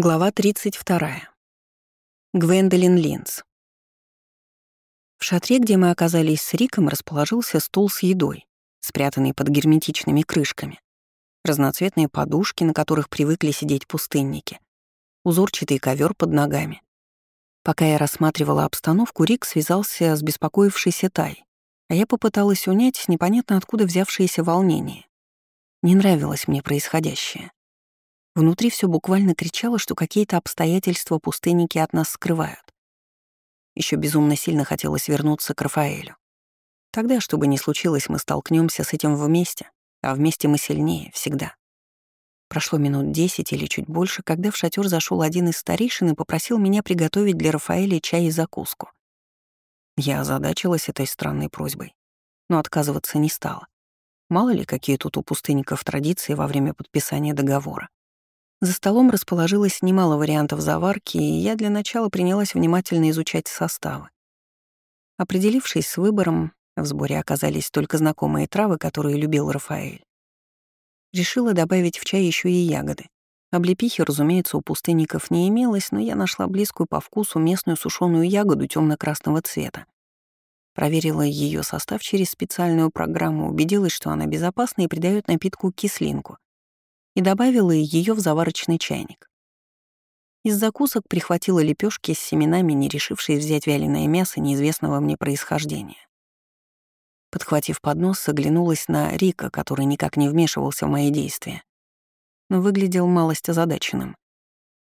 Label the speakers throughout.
Speaker 1: Глава 32. Гвендолин Линц. В шатре, где мы оказались с Риком, расположился стол с едой, спрятанный под герметичными крышками, разноцветные подушки, на которых привыкли сидеть пустынники, узорчатый ковер под ногами. Пока я рассматривала обстановку, Рик связался с беспокоившейся Тай, а я попыталась унять непонятно откуда взявшееся волнение. Не нравилось мне происходящее. Внутри все буквально кричало, что какие-то обстоятельства пустынники от нас скрывают. Еще безумно сильно хотелось вернуться к Рафаэлю. Тогда, что бы ни случилось, мы столкнемся с этим вместе, а вместе мы сильнее, всегда. Прошло минут десять или чуть больше, когда в шатер зашел один из старейшин и попросил меня приготовить для Рафаэля чай и закуску. Я озадачилась этой странной просьбой, но отказываться не стала. Мало ли, какие тут у пустынников традиции во время подписания договора. За столом расположилось немало вариантов заварки, и я для начала принялась внимательно изучать составы. Определившись с выбором, в сборе оказались только знакомые травы, которые любил Рафаэль. Решила добавить в чай еще и ягоды. Облепихи, разумеется, у пустынников не имелось, но я нашла близкую по вкусу местную сушеную ягоду темно красного цвета. Проверила ее состав через специальную программу, убедилась, что она безопасна и придает напитку кислинку и добавила ее в заварочный чайник. Из закусок прихватила лепешки с семенами, не решившие взять вяленое мясо неизвестного мне происхождения. Подхватив поднос, оглянулась на Рика, который никак не вмешивался в мои действия, но выглядел малость озадаченным.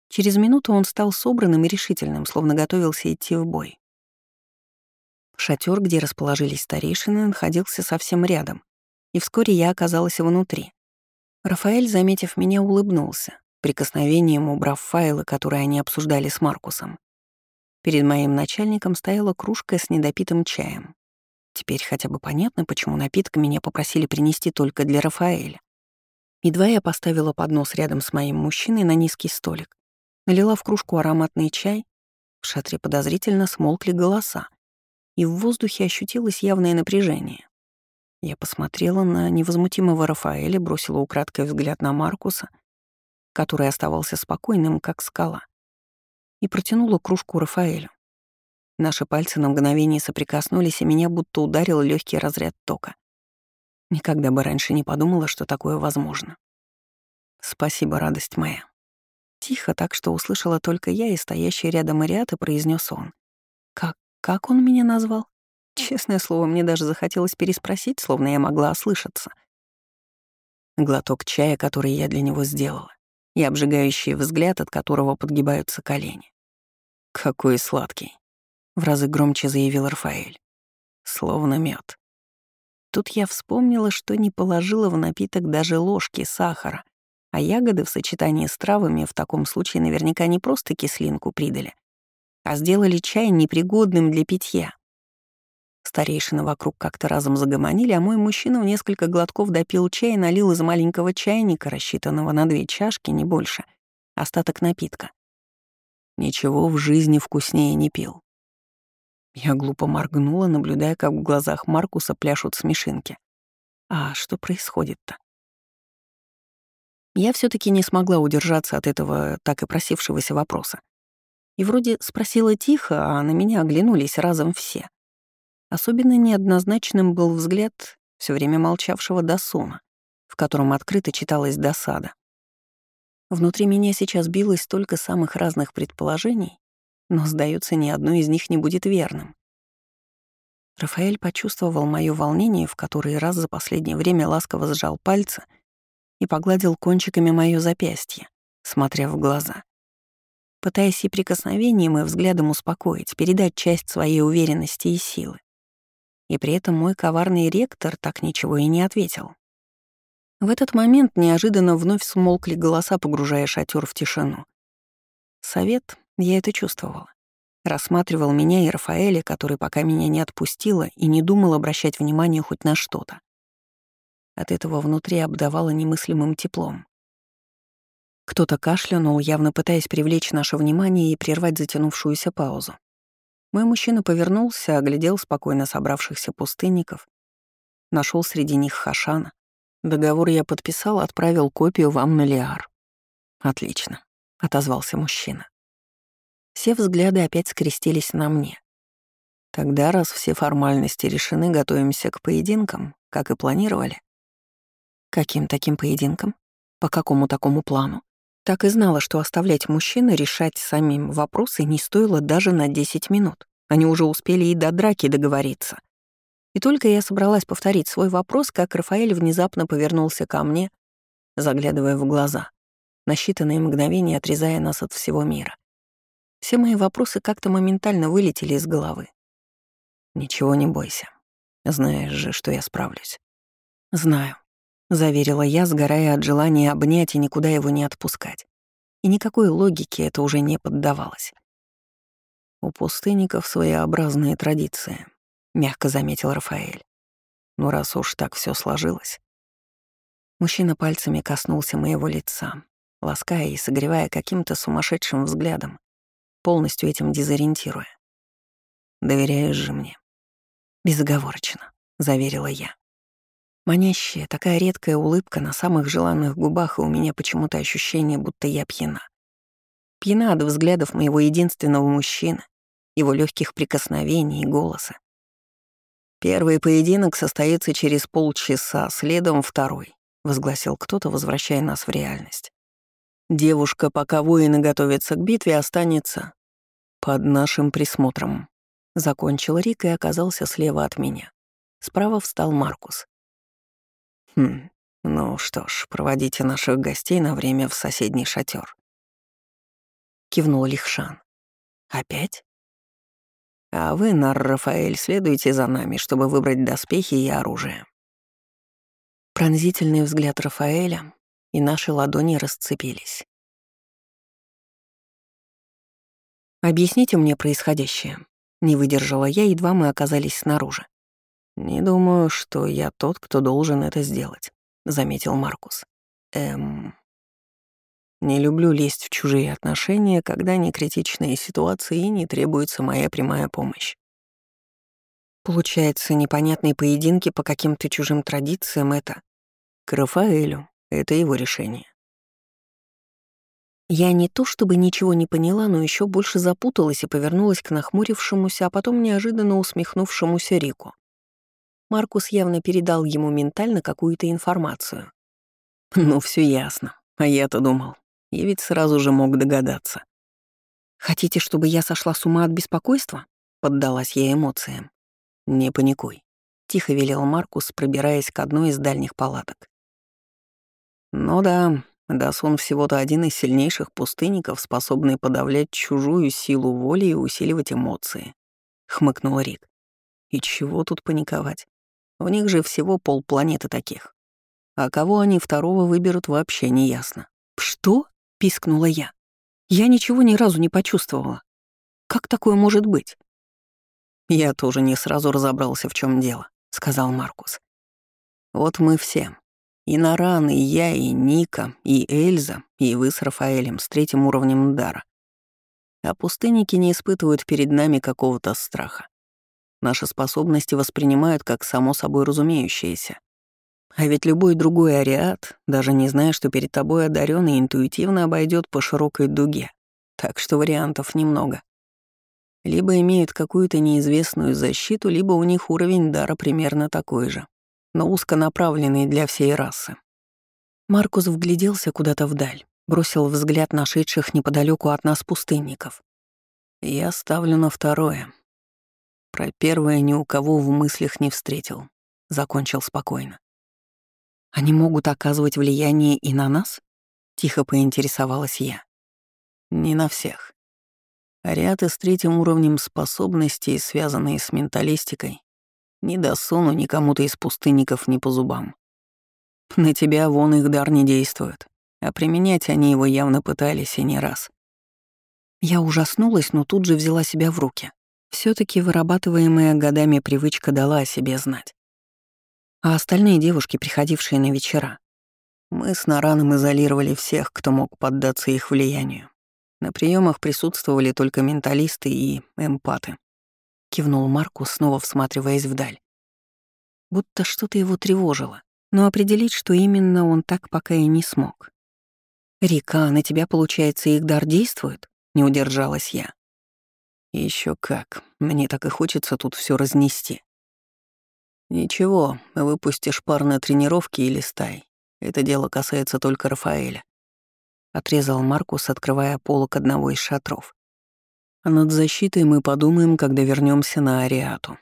Speaker 1: Через минуту он стал собранным и решительным, словно готовился идти в бой. Шатер, где расположились старейшины, находился совсем рядом, и вскоре я оказалась внутри. Рафаэль, заметив меня, улыбнулся, прикосновением убрав файлы, которые они обсуждали с Маркусом. Перед моим начальником стояла кружка с недопитым чаем. Теперь хотя бы понятно, почему напиток меня попросили принести только для Рафаэля. Едва я поставила поднос рядом с моим мужчиной на низкий столик, налила в кружку ароматный чай, в шатре подозрительно смолкли голоса, и в воздухе ощутилось явное напряжение. Я посмотрела на невозмутимого Рафаэля, бросила украдкой взгляд на Маркуса, который оставался спокойным, как скала, и протянула кружку Рафаэлю. Наши пальцы на мгновение соприкоснулись, и меня будто ударил легкий разряд тока. Никогда бы раньше не подумала, что такое возможно. «Спасибо, радость моя». Тихо, так что услышала только я и стоящий рядом Ариат, и произнес он. «Как... как он меня назвал?» Честное слово, мне даже захотелось переспросить, словно я могла ослышаться. Глоток чая, который я для него сделала, и обжигающий взгляд, от которого подгибаются колени. «Какой сладкий!» — в разы громче заявил Рафаэль. «Словно мед. Тут я вспомнила, что не положила в напиток даже ложки сахара, а ягоды в сочетании с травами в таком случае наверняка не просто кислинку придали, а сделали чай непригодным для питья. Старейшины вокруг как-то разом загомонили, а мой мужчина в несколько глотков допил чай и налил из маленького чайника, рассчитанного на две чашки, не больше, остаток напитка. Ничего в жизни вкуснее не пил. Я глупо моргнула, наблюдая, как в глазах Маркуса пляшут смешинки. А что происходит-то? Я все таки не смогла удержаться от этого так и просившегося вопроса. И вроде спросила тихо, а на меня оглянулись разом все. Особенно неоднозначным был взгляд все время молчавшего Дасуна, в котором открыто читалась досада. Внутри меня сейчас билось столько самых разных предположений, но, сдается, ни одно из них не будет верным. Рафаэль почувствовал мое волнение, в который раз за последнее время ласково сжал пальцы и погладил кончиками мое запястье, смотря в глаза. Пытаясь и прикосновением, и взглядом успокоить, передать часть своей уверенности и силы. И при этом мой коварный ректор так ничего и не ответил. В этот момент неожиданно вновь смолкли голоса, погружая шатер в тишину. Совет, я это чувствовала. Рассматривал меня и Рафаэля, который пока меня не отпустила и не думал обращать внимание хоть на что-то. От этого внутри обдавало немыслимым теплом. Кто-то кашлянул, явно пытаясь привлечь наше внимание и прервать затянувшуюся паузу. Мой мужчина повернулся, оглядел спокойно собравшихся пустынников, нашел среди них Хашана. Договор я подписал, отправил копию вам на Лиар. Отлично. отозвался мужчина. Все взгляды опять скрестились на мне. Тогда, раз все формальности решены, готовимся к поединкам, как и планировали. Каким таким поединкам? По какому такому плану? Так и знала, что оставлять мужчин решать самим вопросы не стоило даже на 10 минут. Они уже успели и до драки договориться. И только я собралась повторить свой вопрос, как Рафаэль внезапно повернулся ко мне, заглядывая в глаза, на считанные мгновения отрезая нас от всего мира. Все мои вопросы как-то моментально вылетели из головы. «Ничего не бойся. Знаешь же, что я справлюсь». «Знаю», — заверила я, сгорая от желания обнять и никуда его не отпускать. И никакой логике это уже не поддавалось. У пустынников своеобразные традиции, мягко заметил Рафаэль. Ну раз уж так все сложилось. Мужчина пальцами коснулся моего лица, лаская и согревая каким-то сумасшедшим взглядом, полностью этим дезориентируя. «Доверяешь же мне?» «Безоговорочно», — заверила я. Манящая, такая редкая улыбка на самых желанных губах, и у меня почему-то ощущение, будто я пьяна. Пьяна от взглядов моего единственного мужчины, его легких прикосновений и голоса. «Первый поединок состоится через полчаса, следом второй», — возгласил кто-то, возвращая нас в реальность. «Девушка, пока воины готовятся к битве, останется под нашим присмотром», — закончил Рик и оказался слева от меня. Справа встал Маркус. «Хм, ну что ж, проводите наших гостей на время в соседний шатер. Кивнул Лихшан. «Опять?» А вы, Нар Рафаэль, следуйте за нами, чтобы выбрать доспехи и оружие. Пронзительный взгляд Рафаэля, и наши ладони расцепились. «Объясните мне происходящее». Не выдержала я, едва мы оказались снаружи. «Не думаю, что я тот, кто должен это сделать», — заметил Маркус. «Эм...» Не люблю лезть в чужие отношения, когда не критичные ситуации и не требуется моя прямая помощь. Получается, непонятные поединки по каким-то чужим традициям — это... К Рафаэлю. Это его решение. Я не то чтобы ничего не поняла, но еще больше запуталась и повернулась к нахмурившемуся, а потом неожиданно усмехнувшемуся Рику. Маркус явно передал ему ментально какую-то информацию. Ну, все ясно. А я-то думал, я ведь сразу же мог догадаться. «Хотите, чтобы я сошла с ума от беспокойства?» — поддалась я эмоциям. «Не паникуй», — тихо велел Маркус, пробираясь к одной из дальних палаток. «Ну да, Дасун всего-то один из сильнейших пустынников, способный подавлять чужую силу воли и усиливать эмоции», — хмыкнул Рик. «И чего тут паниковать? У них же всего полпланеты таких. А кого они второго выберут, вообще не ясно». «Что?» — пискнула я. «Я ничего ни разу не почувствовала. Как такое может быть?» «Я тоже не сразу разобрался, в чем дело», — сказал Маркус. «Вот мы все. И Наран, и я, и Ника, и Эльза, и вы с Рафаэлем с третьим уровнем дара. А пустынники не испытывают перед нами какого-то страха. Наши способности воспринимают как само собой разумеющееся. А ведь любой другой ариат, даже не зная, что перед тобой одаренный, интуитивно обойдет по широкой дуге. Так что вариантов немного. Либо имеют какую-то неизвестную защиту, либо у них уровень дара примерно такой же, но узконаправленный для всей расы. Маркус вгляделся куда-то вдаль, бросил взгляд на шедших неподалеку от нас пустынников. Я ставлю на второе. Про первое ни у кого в мыслях не встретил. Закончил спокойно. Они могут оказывать влияние и на нас? Тихо поинтересовалась я. Не на всех. Ариаты с третьим уровнем способностей, связанные с менталистикой, не досуну ни кому-то из пустынников ни по зубам. На тебя вон их дар не действует, а применять они его явно пытались и не раз. Я ужаснулась, но тут же взяла себя в руки. Все таки вырабатываемая годами привычка дала о себе знать а остальные девушки, приходившие на вечера. Мы с Нараном изолировали всех, кто мог поддаться их влиянию. На приемах присутствовали только менталисты и эмпаты. Кивнул Маркус, снова всматриваясь вдаль. Будто что-то его тревожило, но определить, что именно он так пока и не смог. «Рика, на тебя, получается, их дар действует?» — не удержалась я. Еще как, мне так и хочется тут все разнести. Ничего, выпустишь пар на тренировки или стай. Это дело касается только Рафаэля. Отрезал Маркус, открывая полок одного из шатров. А над защитой мы подумаем, когда вернемся на Ариату.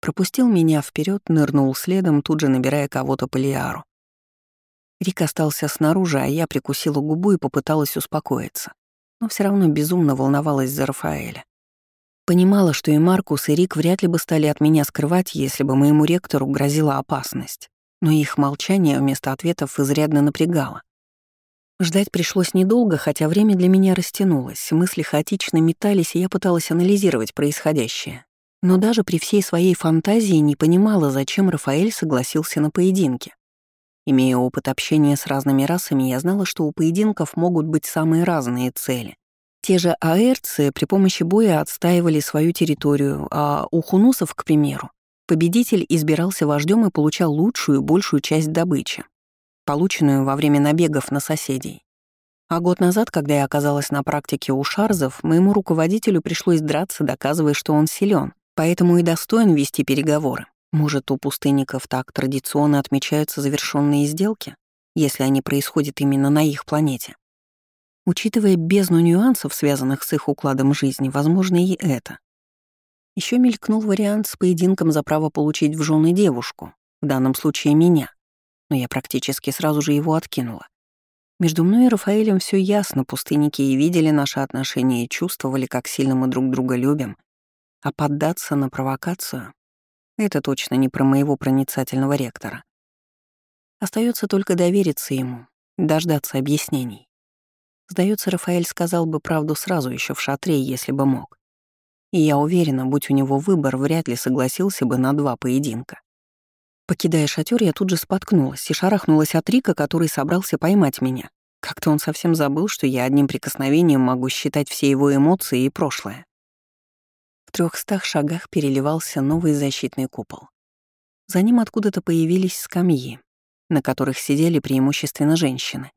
Speaker 1: Пропустил меня вперед, нырнул следом, тут же набирая кого-то по Лиару. Рик остался снаружи, а я прикусила губу и попыталась успокоиться. Но все равно безумно волновалась за Рафаэля. Понимала, что и Маркус, и Рик вряд ли бы стали от меня скрывать, если бы моему ректору грозила опасность. Но их молчание вместо ответов изрядно напрягало. Ждать пришлось недолго, хотя время для меня растянулось, мысли хаотично метались, и я пыталась анализировать происходящее. Но даже при всей своей фантазии не понимала, зачем Рафаэль согласился на поединки. Имея опыт общения с разными расами, я знала, что у поединков могут быть самые разные цели. Те же аэрцы при помощи боя отстаивали свою территорию, а у хунусов, к примеру, победитель избирался вождем и получал лучшую большую часть добычи, полученную во время набегов на соседей. А год назад, когда я оказалась на практике у шарзов, моему руководителю пришлось драться, доказывая, что он силен, поэтому и достоин вести переговоры. Может, у пустынников так традиционно отмечаются завершенные сделки, если они происходят именно на их планете? Учитывая бездну нюансов, связанных с их укладом жизни, возможно и это. Еще мелькнул вариант с поединком за право получить в жены девушку, в данном случае меня, но я практически сразу же его откинула. Между мной и Рафаэлем все ясно, пустынники и видели наши отношения и чувствовали, как сильно мы друг друга любим, а поддаться на провокацию — это точно не про моего проницательного ректора. Остается только довериться ему, дождаться объяснений. Сдается, Рафаэль сказал бы правду сразу еще в шатре, если бы мог. И я уверена, будь у него выбор, вряд ли согласился бы на два поединка. Покидая шатер, я тут же споткнулась и шарахнулась от Рика, который собрался поймать меня. Как-то он совсем забыл, что я одним прикосновением могу считать все его эмоции и прошлое. В трехстах шагах переливался новый защитный купол. За ним откуда-то появились скамьи, на которых сидели преимущественно женщины.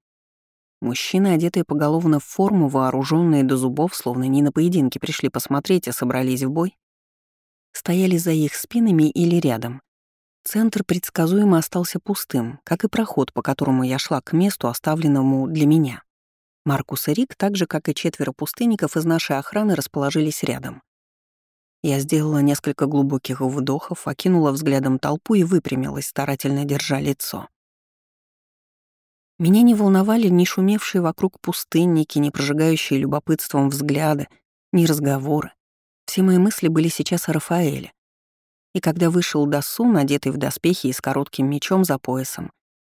Speaker 1: Мужчины, одетые поголовно в форму, вооруженные до зубов, словно не на поединке пришли посмотреть, а собрались в бой, стояли за их спинами или рядом. Центр предсказуемо остался пустым, как и проход, по которому я шла к месту, оставленному для меня. Маркус и Рик, так же, как и четверо пустынников из нашей охраны, расположились рядом. Я сделала несколько глубоких вдохов, окинула взглядом толпу и выпрямилась, старательно держа лицо. Меня не волновали ни шумевшие вокруг пустынники, ни прожигающие любопытством взгляды, ни разговоры. Все мои мысли были сейчас о Рафаэле. И когда вышел Дасу, надетый в доспехи и с коротким мечом за поясом,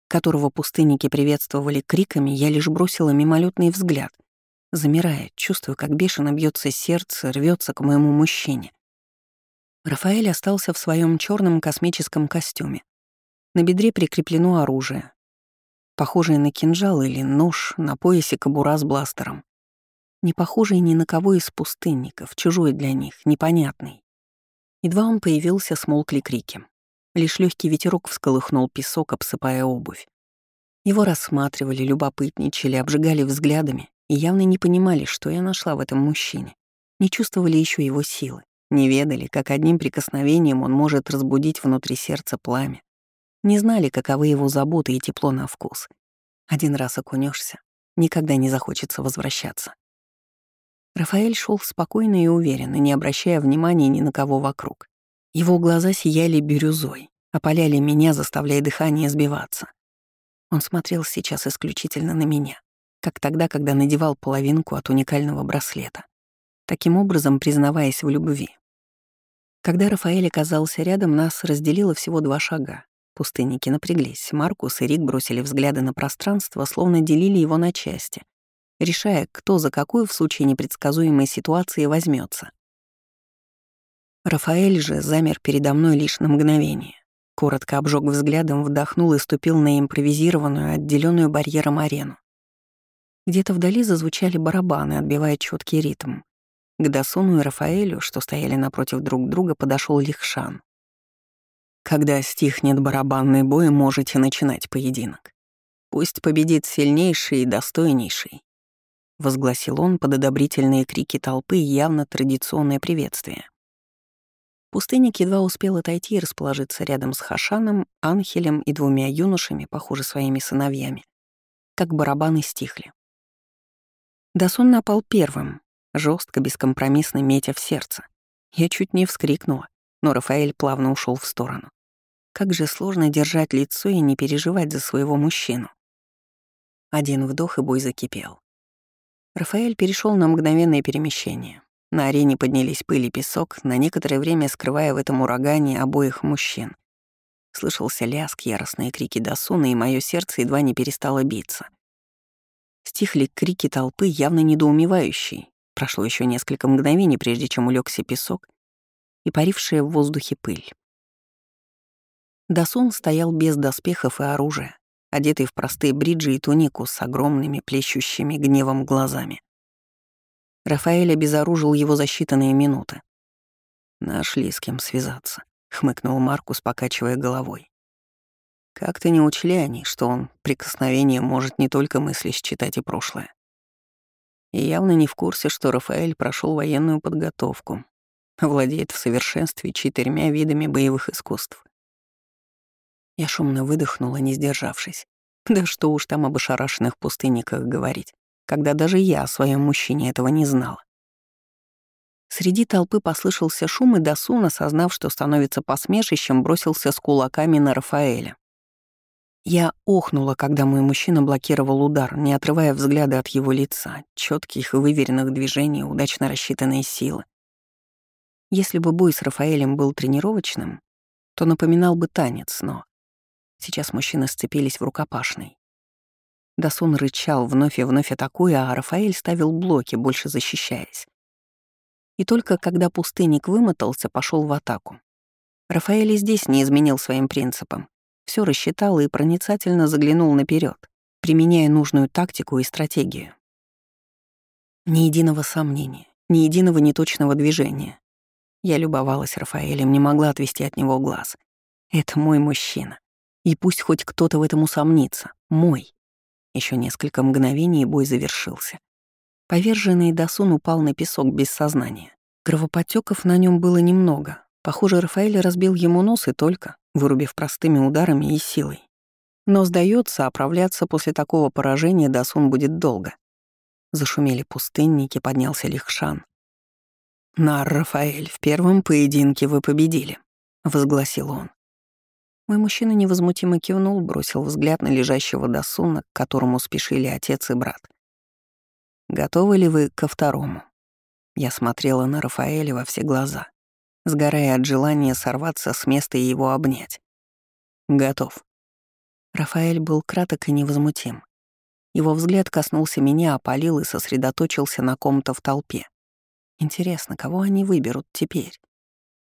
Speaker 1: которого пустынники приветствовали криками, я лишь бросила мимолетный взгляд, замирая, чувствуя, как бешено бьется сердце, рвется к моему мужчине. Рафаэль остался в своем черном космическом костюме. На бедре прикреплено оружие. Похожее на кинжал или нож, на поясе кобура с бластером. Не похожий ни на кого из пустынников, чужой для них, непонятный. Едва он появился, смолкли крики. Лишь легкий ветерок всколыхнул песок, обсыпая обувь. Его рассматривали, любопытничали, обжигали взглядами и явно не понимали, что я нашла в этом мужчине. Не чувствовали еще его силы. Не ведали, как одним прикосновением он может разбудить внутри сердца пламя. Не знали, каковы его заботы и тепло на вкус. Один раз окунешься, никогда не захочется возвращаться. Рафаэль шел спокойно и уверенно, не обращая внимания ни на кого вокруг. Его глаза сияли бирюзой, опаляли меня, заставляя дыхание сбиваться. Он смотрел сейчас исключительно на меня, как тогда, когда надевал половинку от уникального браслета таким образом признаваясь в любви. Когда Рафаэль оказался рядом, нас разделило всего два шага. Пустынники напряглись, Маркус и Рик бросили взгляды на пространство, словно делили его на части, решая, кто за какую в случае непредсказуемой ситуации возьмется. Рафаэль же замер передо мной лишь на мгновение. Коротко обжег взглядом, вдохнул и ступил на импровизированную, отделенную барьером арену. Где-то вдали зазвучали барабаны, отбивая четкий ритм. К Дасуну и Рафаэлю, что стояли напротив друг друга, подошел Лихшан. «Когда стихнет барабанный бой, можете начинать поединок. Пусть победит сильнейший и достойнейший», — возгласил он под одобрительные крики толпы явно традиционное приветствие. Пустынник едва успел отойти и расположиться рядом с Хашаном, Анхелем и двумя юношами, похоже, своими сыновьями, как барабаны стихли. Дасун напал первым, жестко, бескомпромиссно метя в сердце. Я чуть не вскрикнула, но Рафаэль плавно ушел в сторону. Как же сложно держать лицо и не переживать за своего мужчину. Один вдох, и бой закипел. Рафаэль перешел на мгновенное перемещение. На арене поднялись пыль и песок, на некоторое время скрывая в этом урагане обоих мужчин. Слышался лязг, яростные крики Дасуна, и мое сердце едва не перестало биться. Стихли крики толпы, явно недоумевающей. Прошло еще несколько мгновений, прежде чем улегся песок и парившая в воздухе пыль. Дасун стоял без доспехов и оружия, одетый в простые бриджи и тунику с огромными, плещущими гневом глазами. Рафаэль обезоружил его за считанные минуты. «Нашли с кем связаться», — хмыкнул Маркус, покачивая головой. «Как-то не учли они, что он прикосновением может не только мысли считать и прошлое. И явно не в курсе, что Рафаэль прошел военную подготовку, владеет в совершенстве четырьмя видами боевых искусств. Я шумно выдохнула, не сдержавшись. Да что уж там об ошарашенных пустынниках говорить, когда даже я о своем мужчине этого не знала. Среди толпы послышался шум, и Дасун, осознав, что становится посмешищем, бросился с кулаками на Рафаэля. Я охнула, когда мой мужчина блокировал удар, не отрывая взгляда от его лица, четких и выверенных движений, удачно рассчитанной силы. Если бы бой с Рафаэлем был тренировочным, то напоминал бы танец, но Сейчас мужчины сцепились в рукопашной. Дасун рычал, вновь и вновь атакуя, а Рафаэль ставил блоки, больше защищаясь. И только когда пустынник вымотался, пошел в атаку. Рафаэль и здесь не изменил своим принципам. Все рассчитал и проницательно заглянул наперед, применяя нужную тактику и стратегию. Ни единого сомнения, ни единого неточного движения. Я любовалась Рафаэлем, не могла отвести от него глаз. Это мой мужчина. И пусть хоть кто-то в этом усомнится. Мой. Еще несколько мгновений, и бой завершился. Поверженный Дасун упал на песок без сознания. Кровоподтеков на нем было немного. Похоже, Рафаэль разбил ему нос и только, вырубив простыми ударами и силой. Но, сдается, оправляться после такого поражения Дасун будет долго. Зашумели пустынники, поднялся Лихшан. «Нар, Рафаэль, в первом поединке вы победили», — возгласил он. Мой мужчина невозмутимо кивнул, бросил взгляд на лежащего Дасуна, к которому спешили отец и брат. «Готовы ли вы ко второму?» Я смотрела на Рафаэля во все глаза, сгорая от желания сорваться с места и его обнять. «Готов». Рафаэль был краток и невозмутим. Его взгляд коснулся меня, опалил и сосредоточился на ком-то в толпе. Интересно, кого они выберут теперь?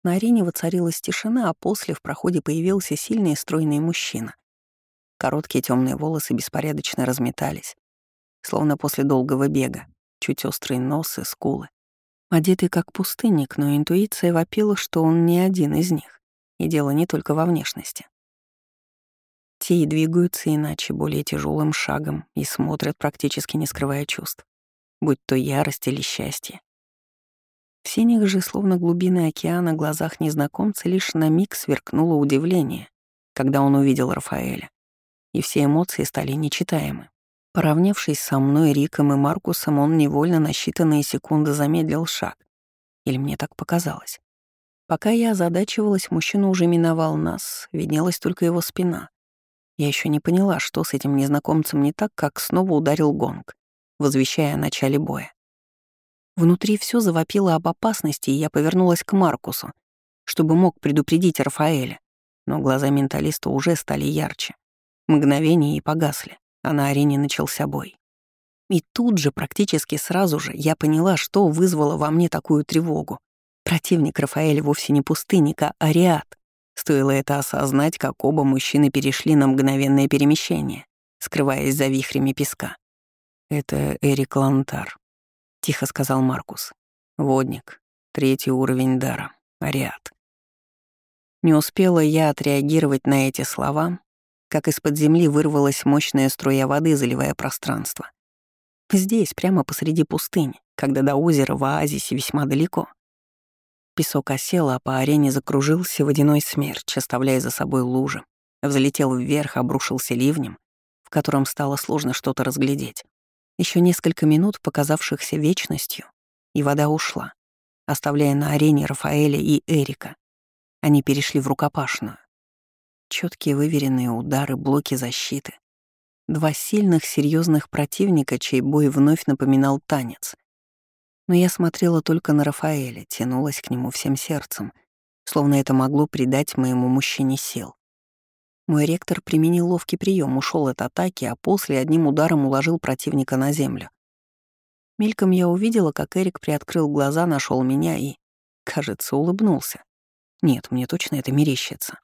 Speaker 1: На арене воцарилась тишина, а после в проходе появился сильный и стройный мужчина. Короткие темные волосы беспорядочно разметались, словно после долгого бега, чуть острый нос и скулы. Одетый как пустынник, но интуиция вопила, что он не один из них, и дело не только во внешности. Те и двигаются иначе, более тяжелым шагом, и смотрят, практически не скрывая чувств, будь то ярость или счастье. В синих же, словно глубины океана, глазах незнакомца лишь на миг сверкнуло удивление, когда он увидел Рафаэля, и все эмоции стали нечитаемы. Поравнявшись со мной, Риком и Маркусом, он невольно на считанные секунды замедлил шаг. Или мне так показалось. Пока я озадачивалась, мужчина уже миновал нас, виднелась только его спина. Я еще не поняла, что с этим незнакомцем не так, как снова ударил гонг, возвещая о начале боя. Внутри все завопило об опасности, и я повернулась к Маркусу, чтобы мог предупредить Рафаэля. Но глаза менталиста уже стали ярче. Мгновение и погасли, а на арене начался бой. И тут же, практически сразу же, я поняла, что вызвало во мне такую тревогу. Противник Рафаэля вовсе не пустынник, а ариат. Стоило это осознать, как оба мужчины перешли на мгновенное перемещение, скрываясь за вихрями песка. Это Эрик Лантар, — тихо сказал Маркус. «Водник. Третий уровень дара. Ариат». Не успела я отреагировать на эти слова, как из-под земли вырвалась мощная струя воды, заливая пространство. Здесь, прямо посреди пустыни, когда до озера в оазисе весьма далеко. Песок осел, а по арене закружился водяной смерч, оставляя за собой лужи. Взлетел вверх, обрушился ливнем, в котором стало сложно что-то разглядеть. Еще несколько минут, показавшихся вечностью, и вода ушла, оставляя на арене Рафаэля и Эрика. Они перешли в рукопашную. Четкие выверенные удары, блоки защиты. Два сильных, серьезных противника, чей бой вновь напоминал танец. Но я смотрела только на Рафаэля, тянулась к нему всем сердцем, словно это могло придать моему мужчине сил. Мой ректор применил ловкий прием, ушел от атаки, а после одним ударом уложил противника на землю. Мельком я увидела, как Эрик приоткрыл глаза, нашел меня и, кажется, улыбнулся. Нет, мне точно это мерещится.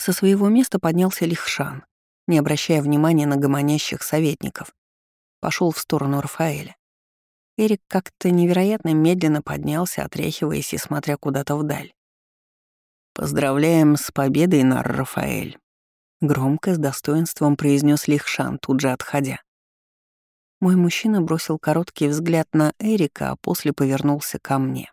Speaker 1: Со своего места поднялся Лихшан, не обращая внимания на гомонящих советников. Пошел в сторону Рафаэля. Эрик как-то невероятно медленно поднялся, отряхиваясь и смотря куда-то вдаль. «Поздравляем с победой, Нар Рафаэль», — громко, с достоинством произнес Лихшан, тут же отходя. Мой мужчина бросил короткий взгляд на Эрика, а после повернулся ко мне.